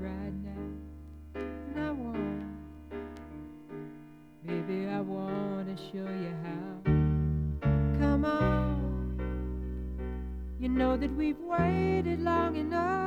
right now. And I want, baby, I want to show you how. Come on, you know that we've waited long enough.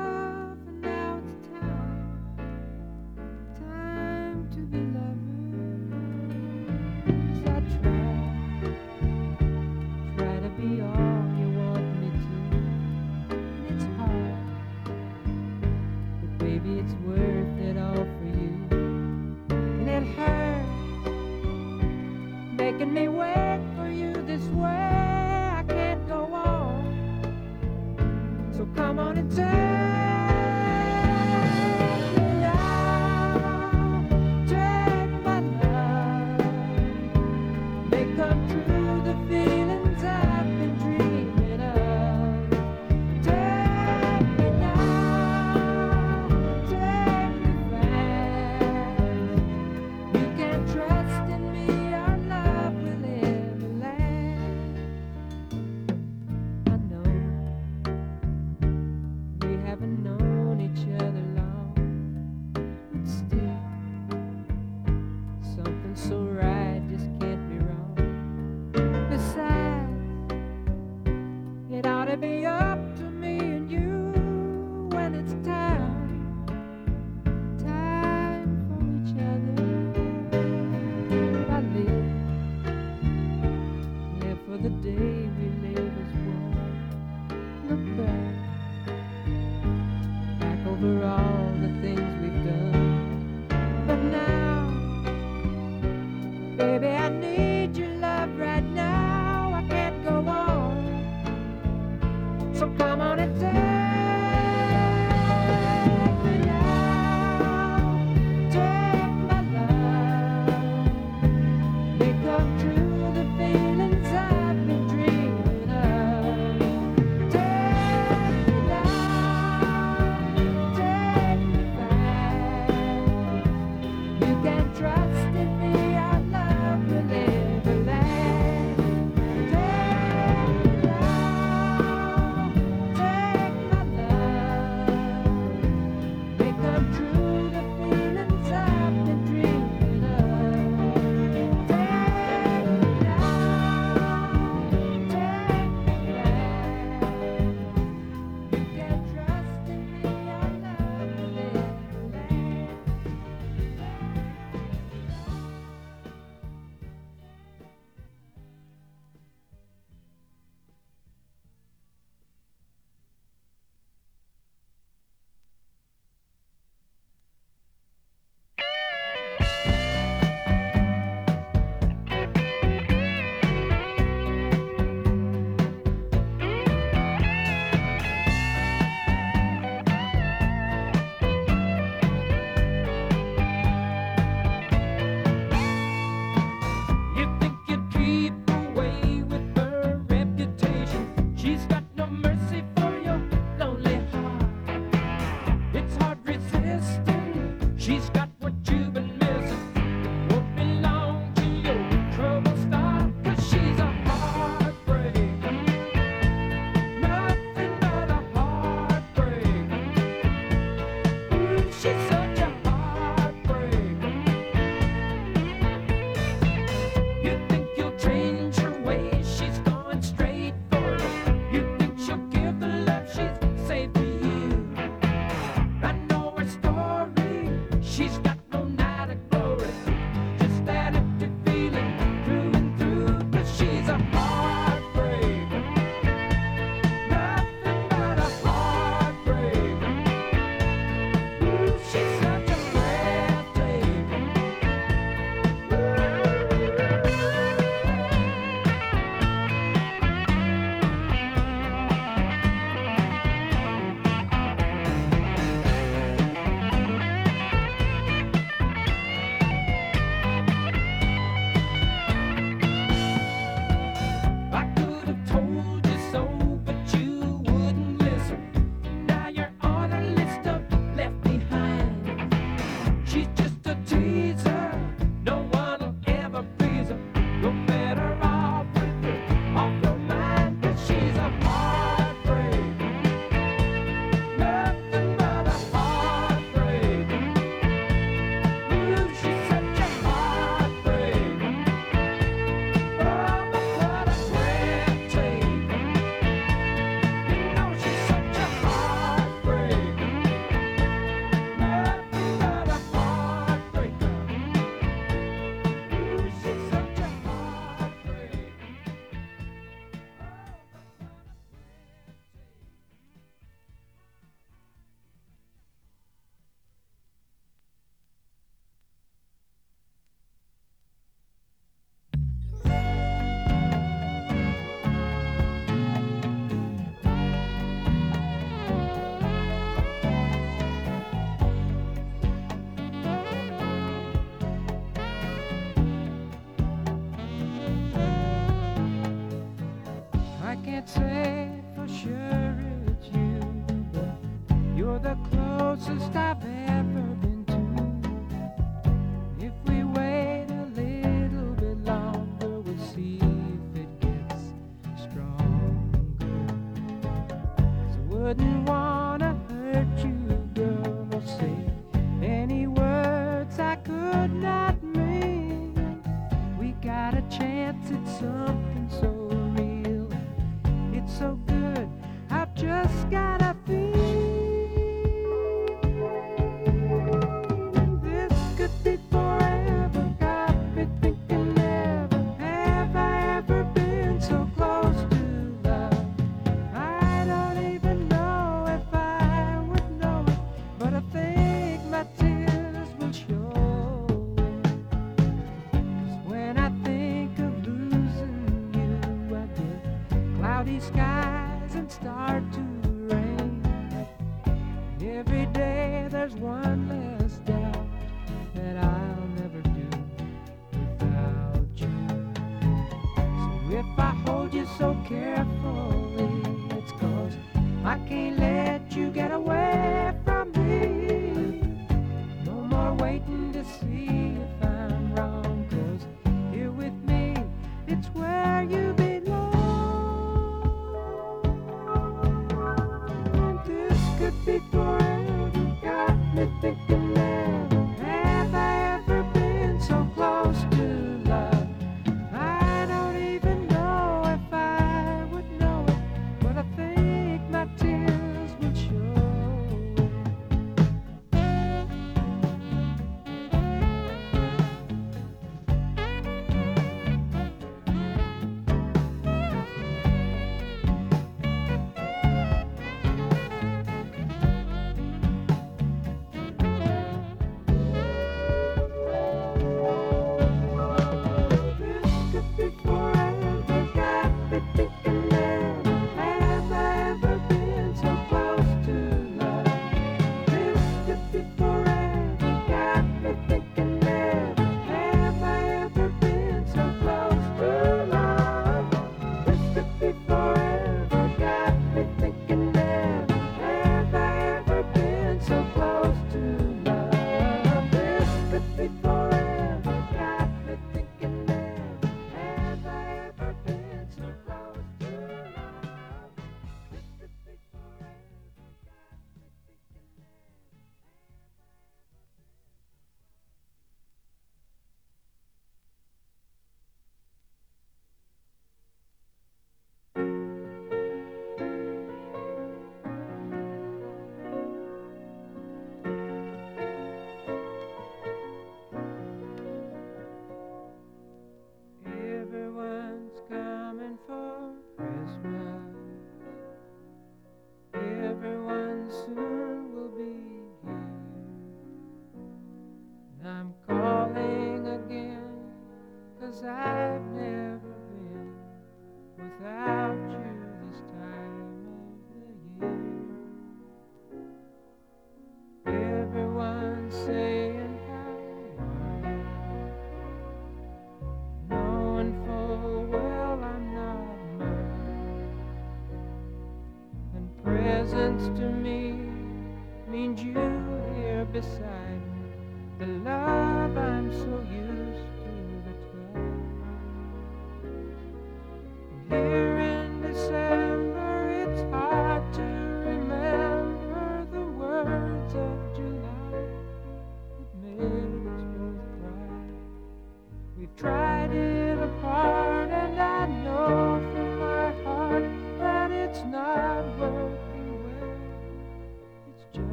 'Cause I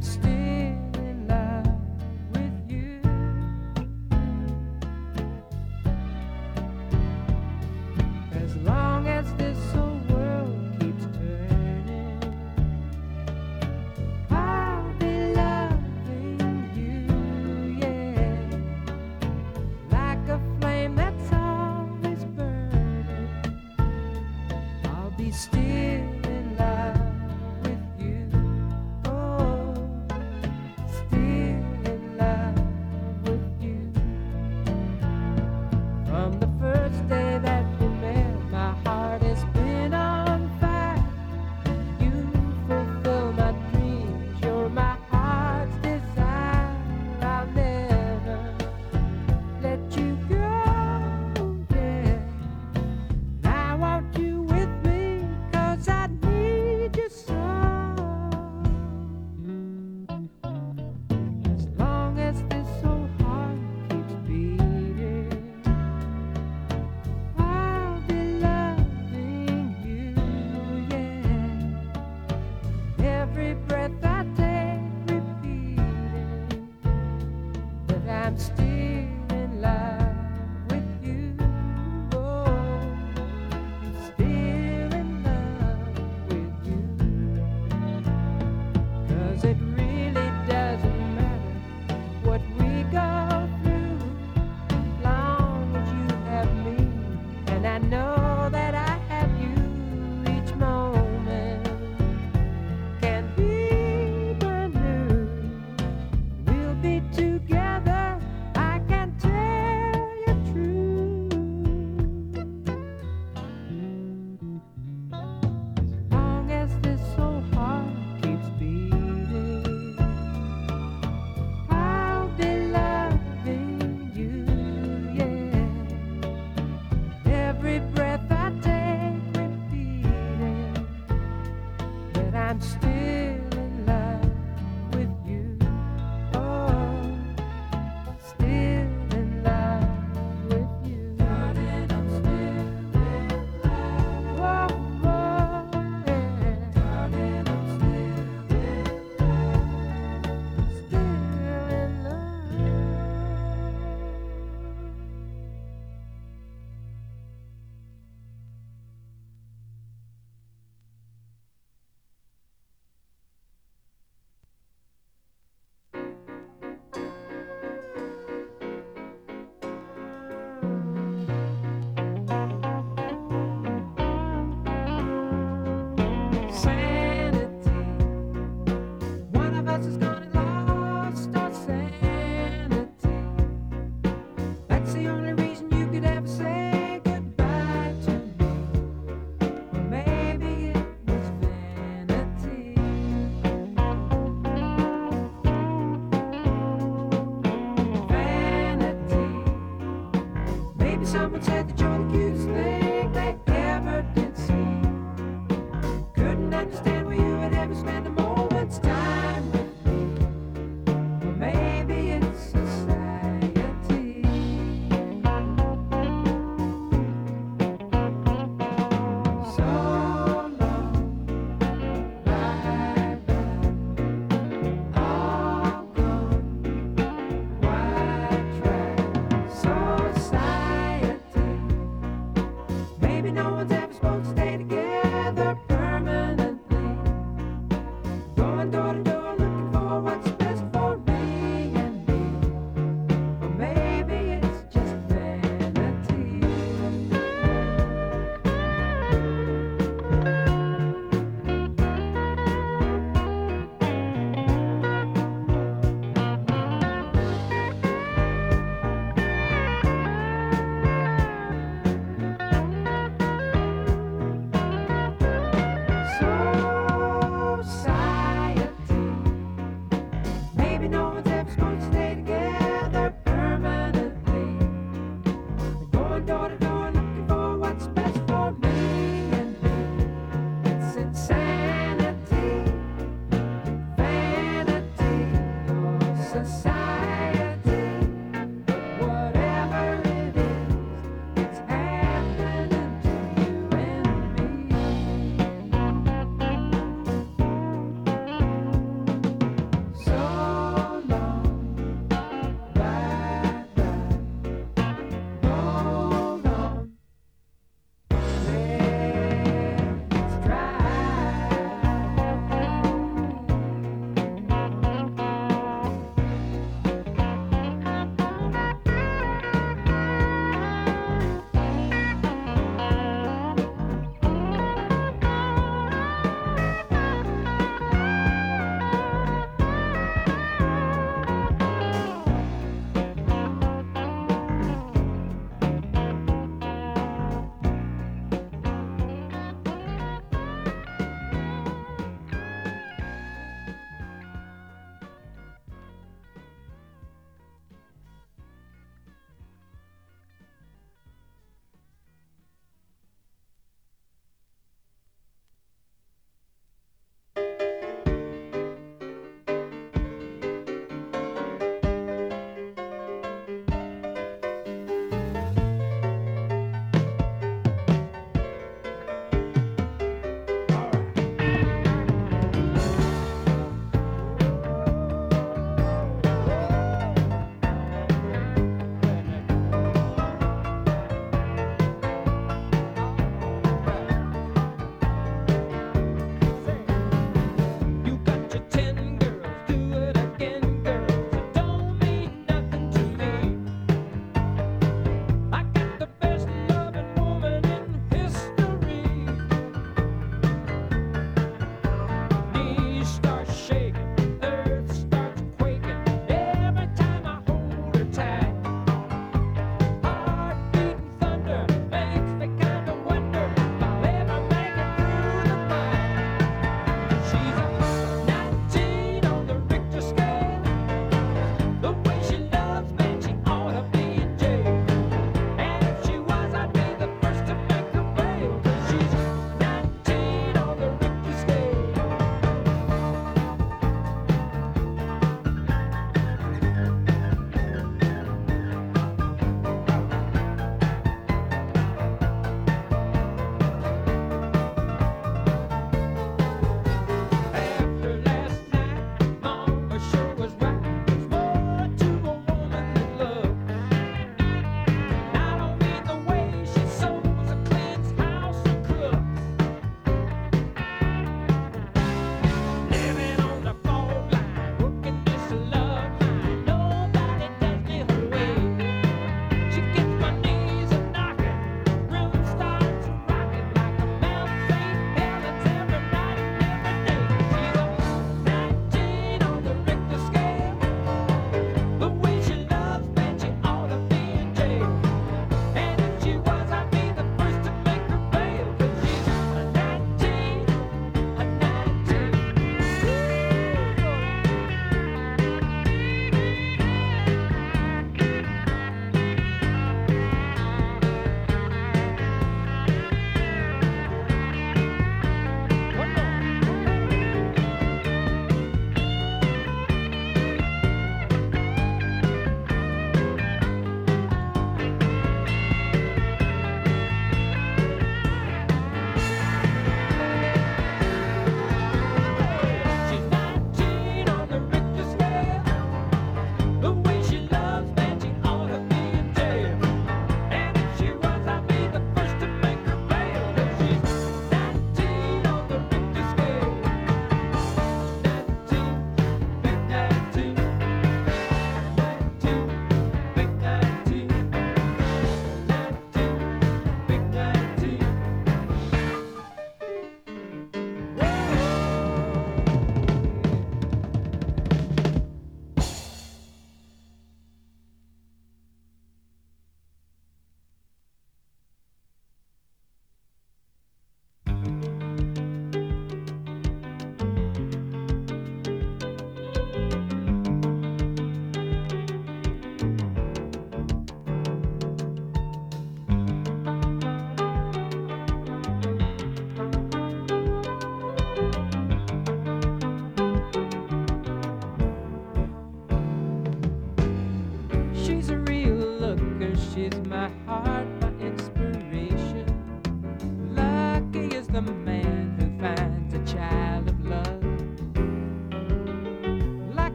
I'm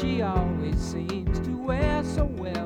she always seems to wear so well.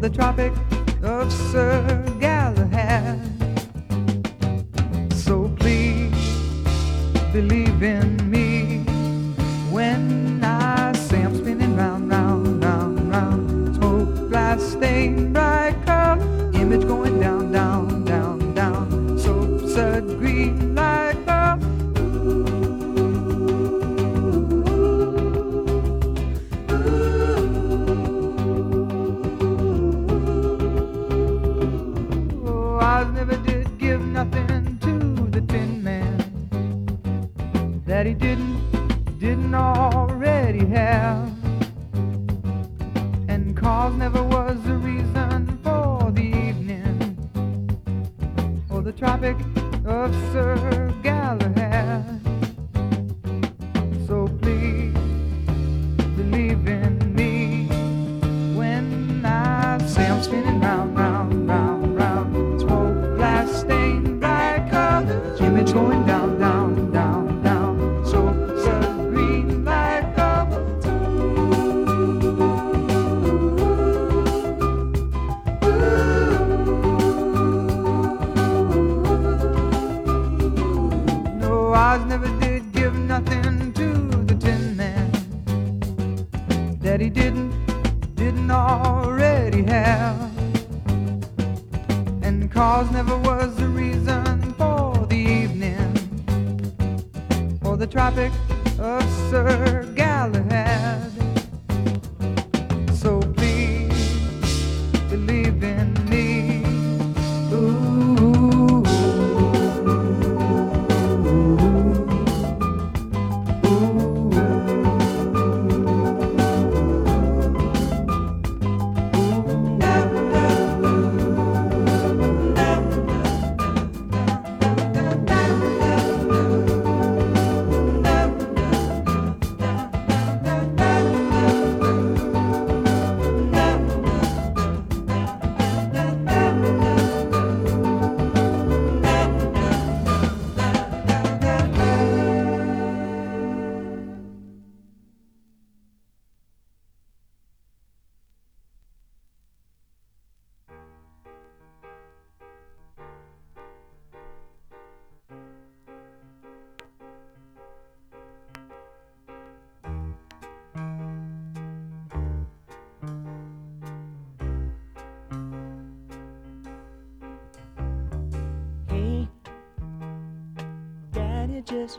the Tropic of Sir Galahad.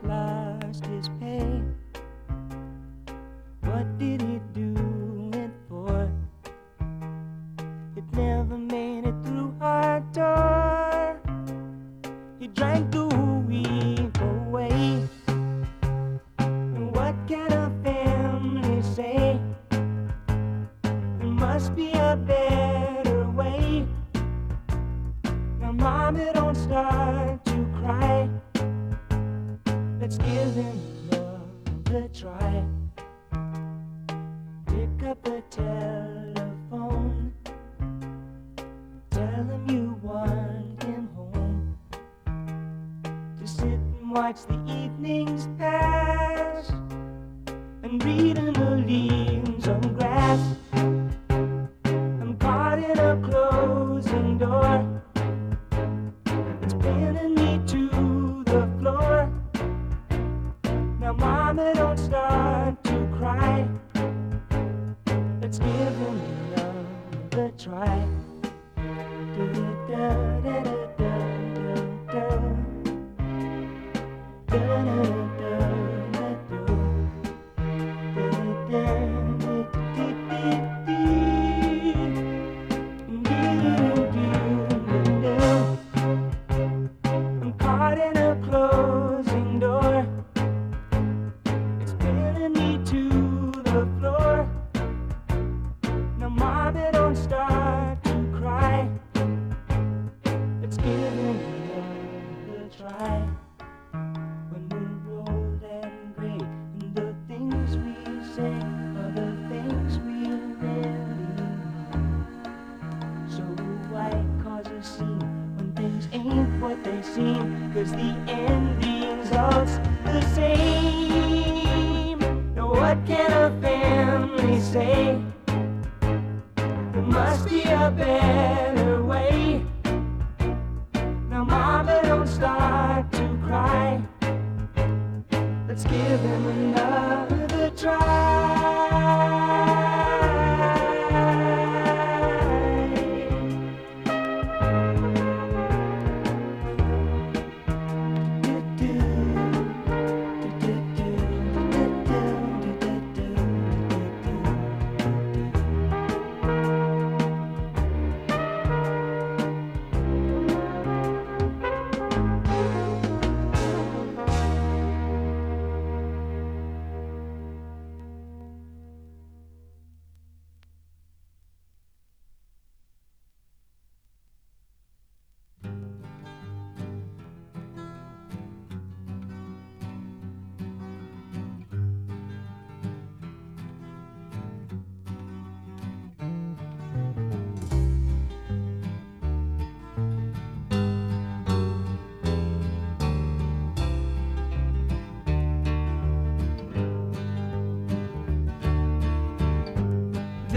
Lost his pay.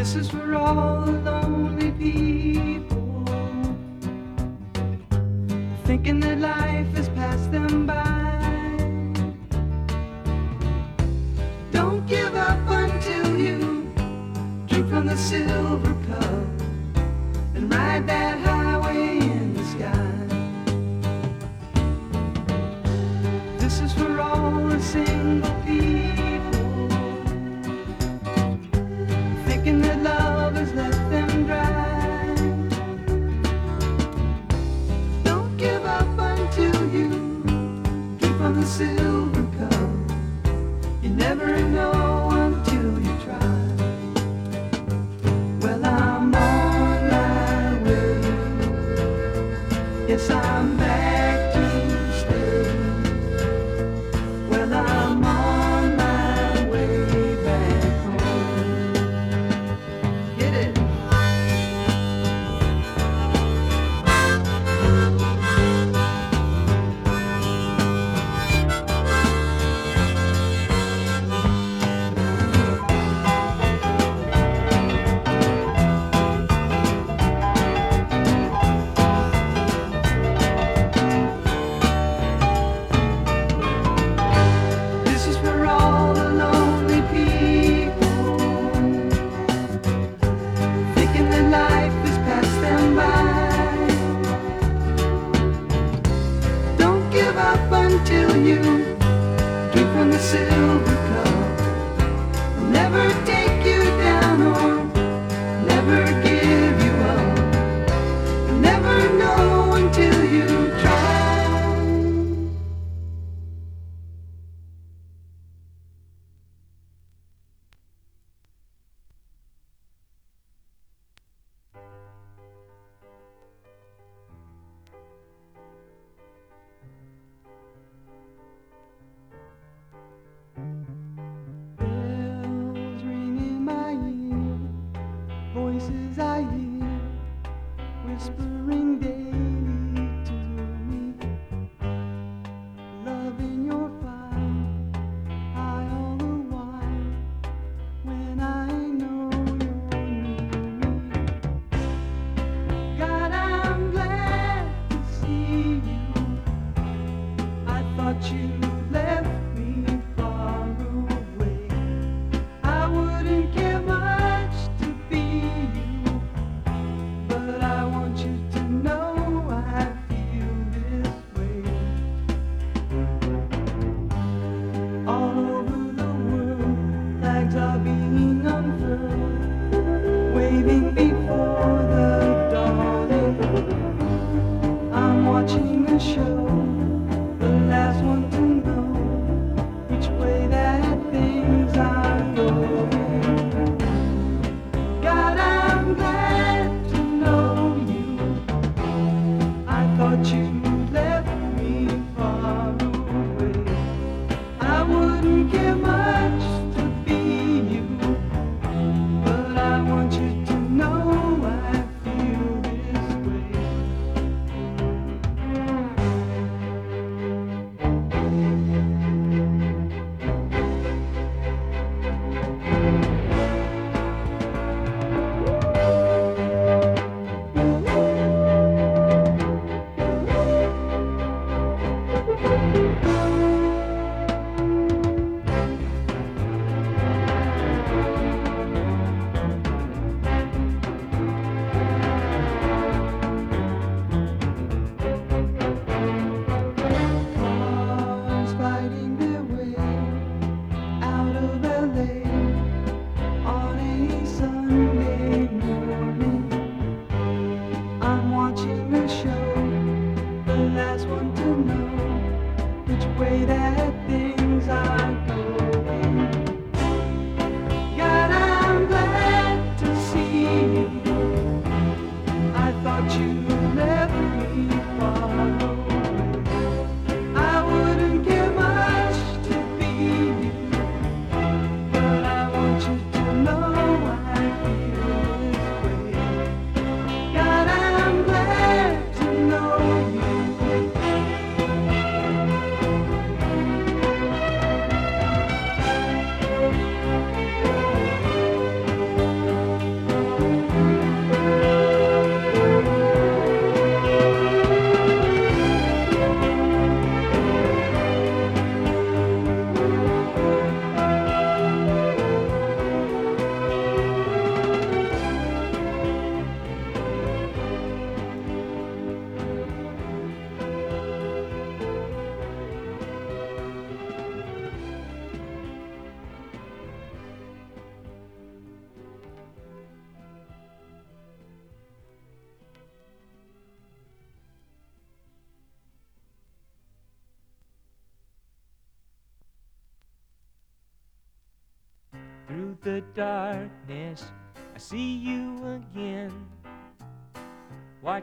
This is for all the lonely people thinking that life has passed them by. Don't give up until you drink from the silver.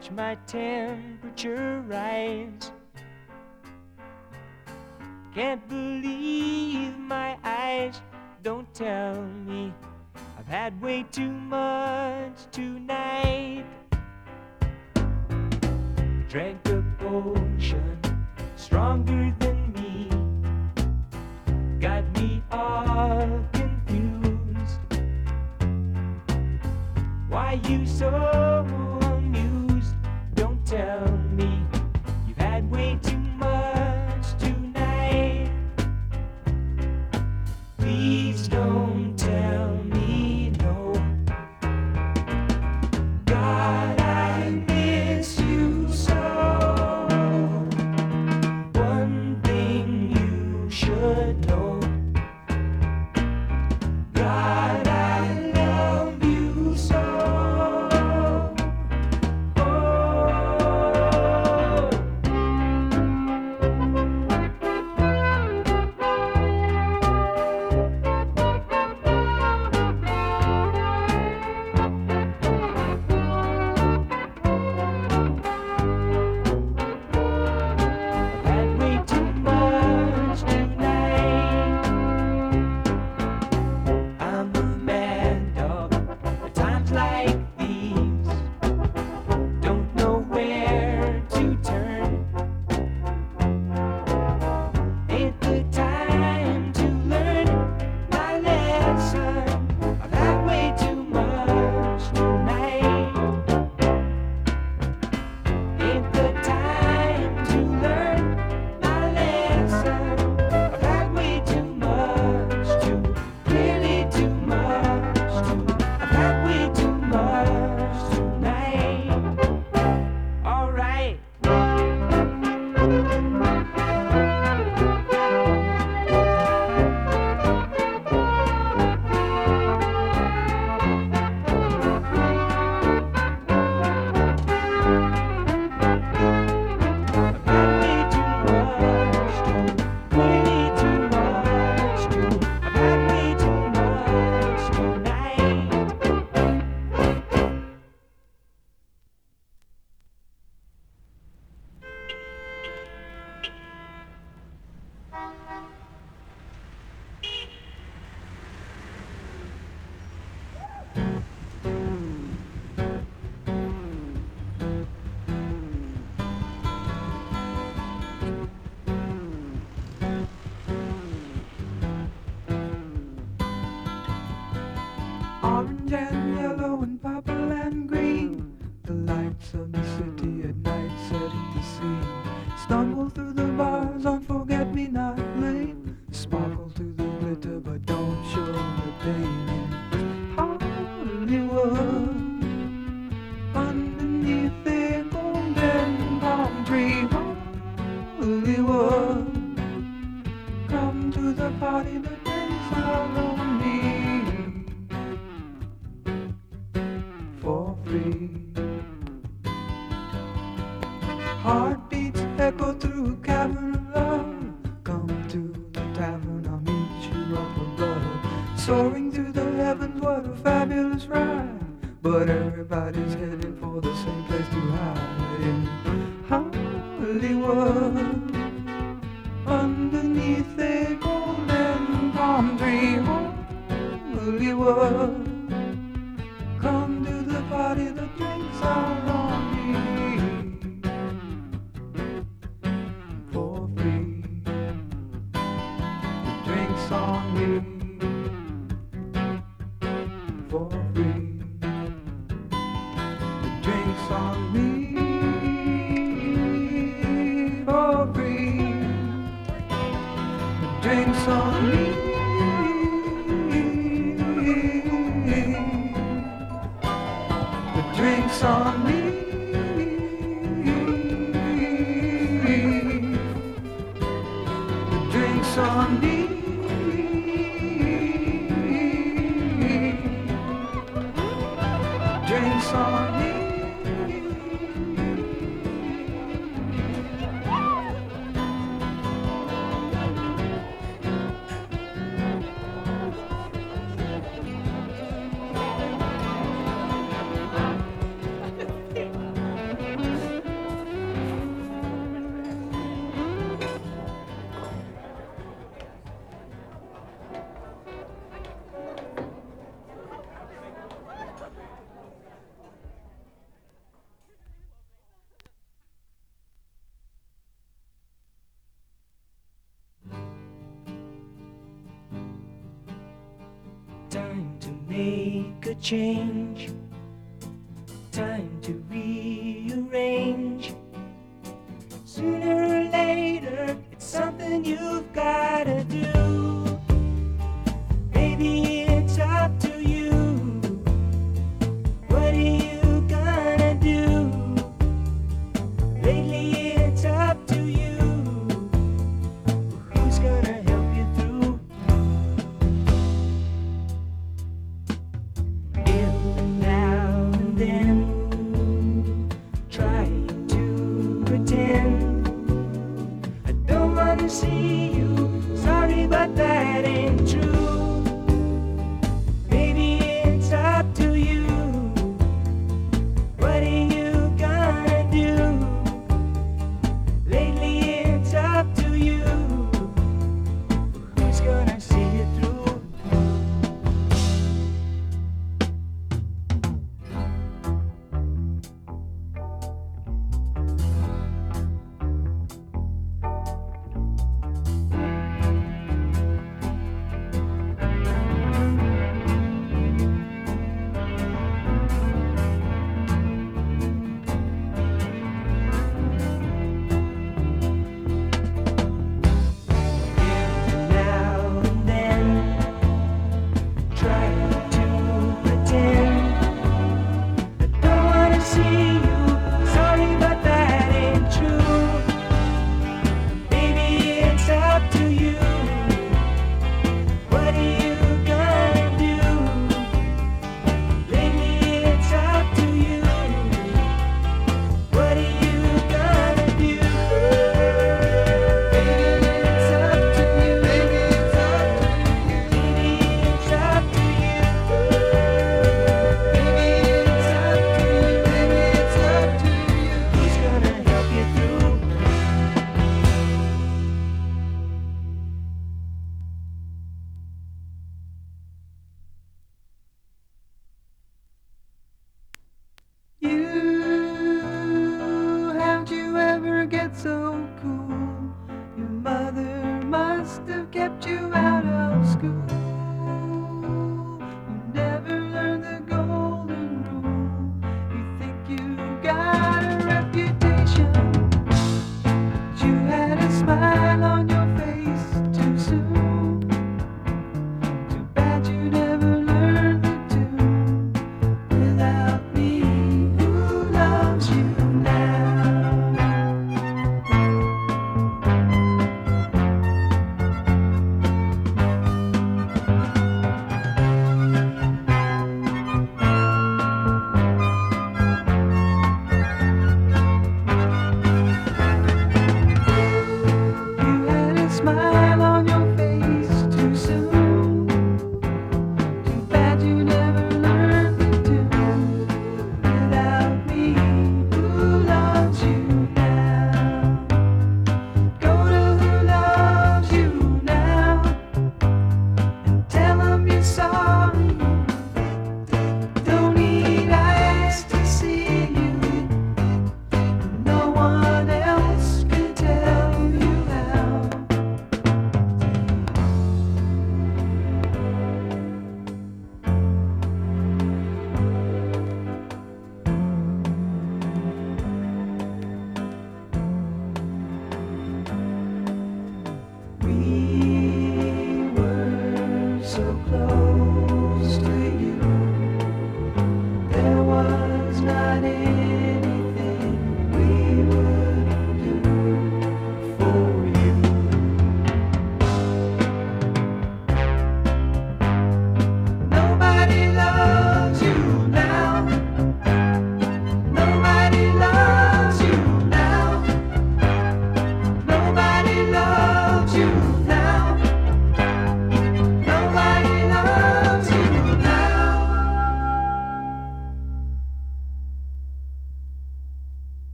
watch my temperature rise. Can't believe my eyes don't tell me I've had way too much tonight. Drank a potion stronger than me, got me all confused. Why you so? down. Me for free. Drinks on me.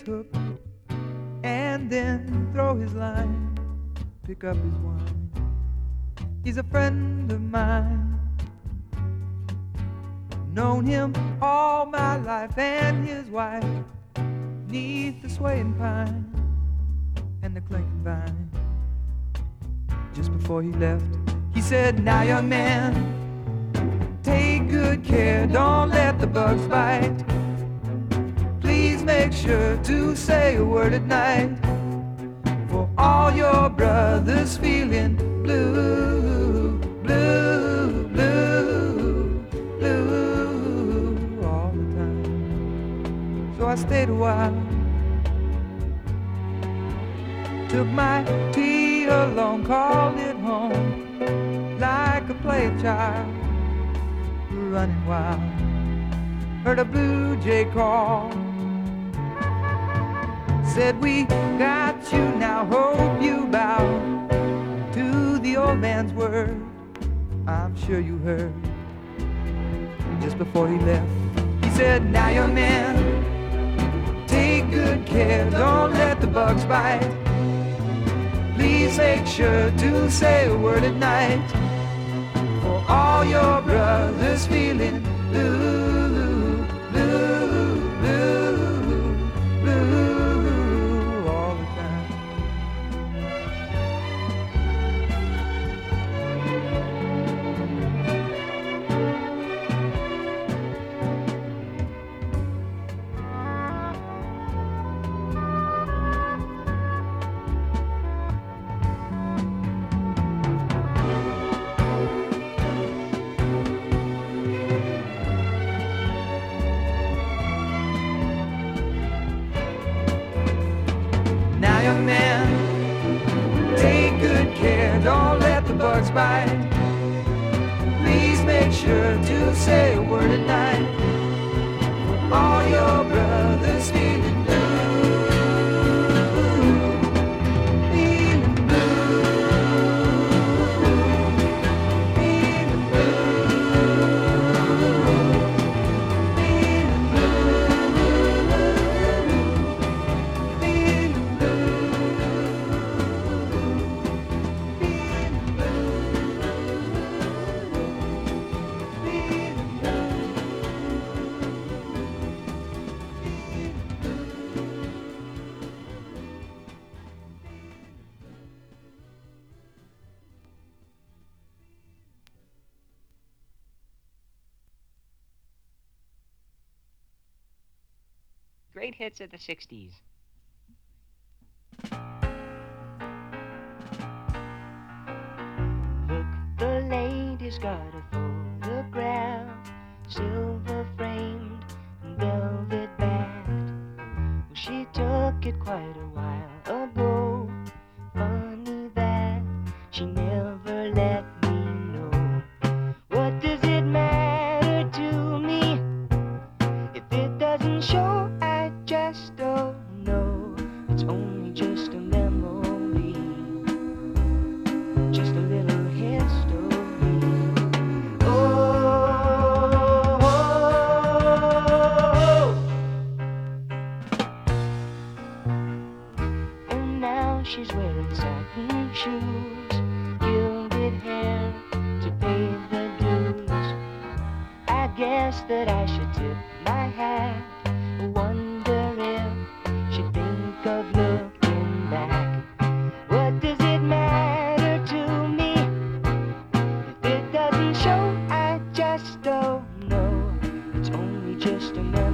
His hook and then throw his line, pick up his wine. He's a friend of mine. Known him all my life and his wife neath the swaying pine and the clinking vine. Just before he left, he said, Now, young man, take good care, don't let the bugs bite. Make sure to say a word at night for all your brothers feeling blue, blue, blue, blue all the time. So I stayed a while. Took my tea along, called it home like a play child running wild. Heard a blue jay call. Said we got you now, hope you bow to the old man's word. I'm sure you heard just before he left. He said, Now young man, take good care, don't let the bugs bite. Please make sure to say a word at night for all your brothers feeling blue, blue, don't let the bugs bite. Please make sure to say a word at night all your brothers feeling hits of the 60s. Look, the lady's got a photograph, silver framed and velvet backed. Well, she took it quite a while just don't know. It's only just a